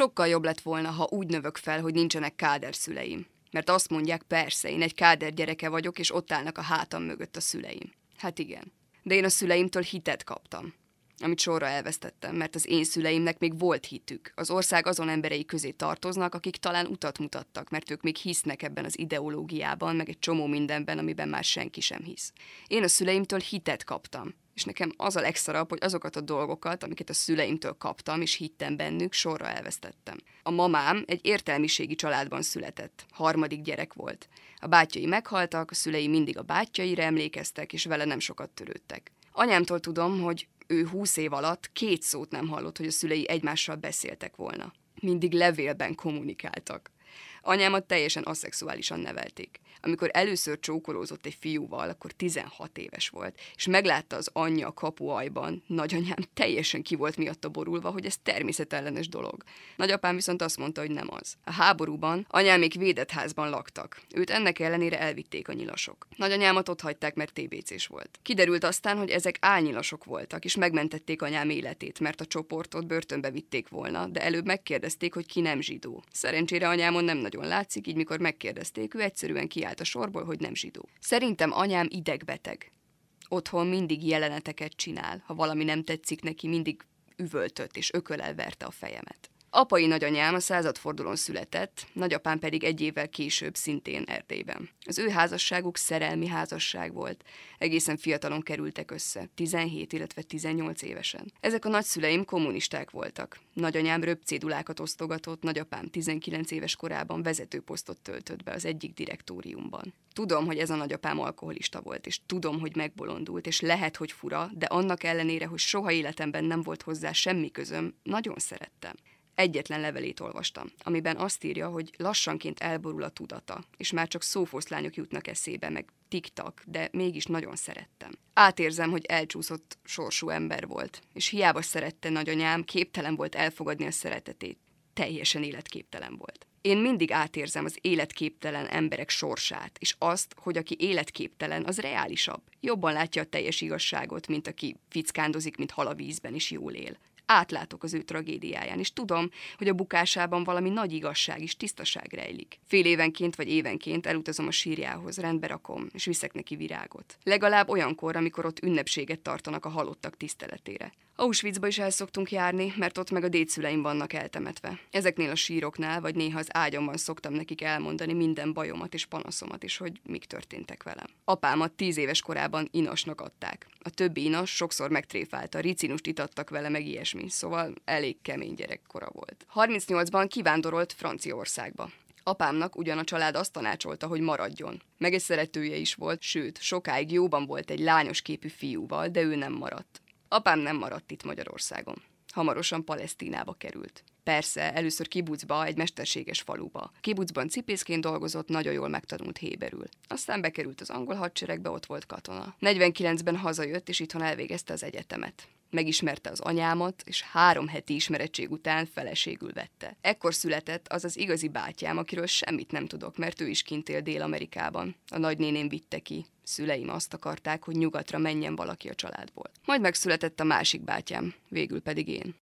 Sokkal jobb lett volna, ha úgy növök fel, hogy nincsenek káder szüleim. Mert azt mondják, persze, én egy káder gyereke vagyok, és ott állnak a hátam mögött a szüleim. Hát igen. De én a szüleimtől hitet kaptam amit sorra elvesztettem, mert az én szüleimnek még volt hitük. Az ország azon emberei közé tartoznak, akik talán utat mutattak, mert ők még hisznek ebben az ideológiában, meg egy csomó mindenben, amiben már senki sem hisz. Én a szüleimtől hitet kaptam, és nekem az a legszarabb, hogy azokat a dolgokat, amiket a szüleimtől kaptam, és hittem bennük, sorra elvesztettem. A mamám egy értelmiségi családban született, harmadik gyerek volt. A bátyai meghaltak, a szülei mindig a bátyjaira emlékeztek, és vele nem sokat törődtek. Anyámtól tudom, hogy ő húsz év alatt két szót nem hallott, hogy a szülei egymással beszéltek volna. Mindig levélben kommunikáltak. Anyámat teljesen aszexuálisan nevelték. Amikor először csókolózott egy fiúval, akkor 16 éves volt, és meglátta az anyja a kapuajban, nagyanyám teljesen ki volt miatta borulva, hogy ez természetellenes dolog. Nagyapám viszont azt mondta, hogy nem az. A háborúban anyámék védett házban laktak. Őt ennek ellenére elvitték a nyilasok. Nagyanyámat ott hagyták, mert TBC-s volt. Kiderült aztán, hogy ezek álnyilasok voltak, és megmentették anyám életét, mert a csoportot börtönbe vitték volna, de előbb megkérdezték, hogy ki nem zsidó. Szerencsére anyámon nem nagyon látszik, így mikor megkérdezték, ő egyszerűen kiállt a sorból, hogy nem zsidó. Szerintem anyám idegbeteg. Otthon mindig jeleneteket csinál, ha valami nem tetszik neki, mindig üvöltött és ökölel verte a fejemet. Apai nagyanyám a századfordulón született, nagyapám pedig egy évvel később szintén Erdélyben. Az ő házasságuk szerelmi házasság volt. Egészen fiatalon kerültek össze, 17, illetve 18 évesen. Ezek a nagyszüleim kommunisták voltak. Nagyanyám röpcédulákat osztogatott, nagyapám 19 éves korában vezetőposztot töltött be az egyik direktóriumban. Tudom, hogy ez a nagyapám alkoholista volt, és tudom, hogy megbolondult, és lehet, hogy fura, de annak ellenére, hogy soha életemben nem volt hozzá semmi közöm, nagyon szerettem egyetlen levelét olvastam, amiben azt írja, hogy lassanként elborul a tudata, és már csak szófoszlányok jutnak eszébe, meg tiktak, de mégis nagyon szerettem. Átérzem, hogy elcsúszott sorsú ember volt, és hiába szerette nagyanyám, képtelen volt elfogadni a szeretetét. Teljesen életképtelen volt. Én mindig átérzem az életképtelen emberek sorsát, és azt, hogy aki életképtelen, az reálisabb. Jobban látja a teljes igazságot, mint aki fickándozik, mint hal a vízben, és jól él átlátok az ő tragédiáján, és tudom, hogy a bukásában valami nagy igazság és tisztaság rejlik. Fél évenként vagy évenként elutazom a sírjához, rendbe rakom, és viszek neki virágot. Legalább olyankor, amikor ott ünnepséget tartanak a halottak tiszteletére. Auschwitzba is el szoktunk járni, mert ott meg a dédszüleim vannak eltemetve. Ezeknél a síroknál, vagy néha az ágyamban szoktam nekik elmondani minden bajomat és panaszomat is, hogy mik történtek velem. Apámat tíz éves korában inosnak adták. A többi inos sokszor megtréfálta, ricinust itattak vele, meg ilyesmi, szóval elég kemény gyerekkora volt. 38-ban kivándorolt Franciaországba. Apámnak ugyan a család azt tanácsolta, hogy maradjon. Meg egy szeretője is volt, sőt, sokáig jóban volt egy lányos képű fiúval, de ő nem maradt. Apám nem maradt itt Magyarországon. Hamarosan Palesztinába került. Persze, először kibucba, egy mesterséges faluba. Kibucban cipészként dolgozott, nagyon jól megtanult héberül. Aztán bekerült az angol hadseregbe, ott volt katona. 49-ben hazajött, és itthon elvégezte az egyetemet. Megismerte az anyámat, és három heti ismerettség után feleségül vette. Ekkor született az az igazi bátyám, akiről semmit nem tudok, mert ő is kint él Dél-Amerikában. A nagynéném vitte ki. Szüleim azt akarták, hogy nyugatra menjen valaki a családból. Majd megszületett a másik bátyám, végül pedig én.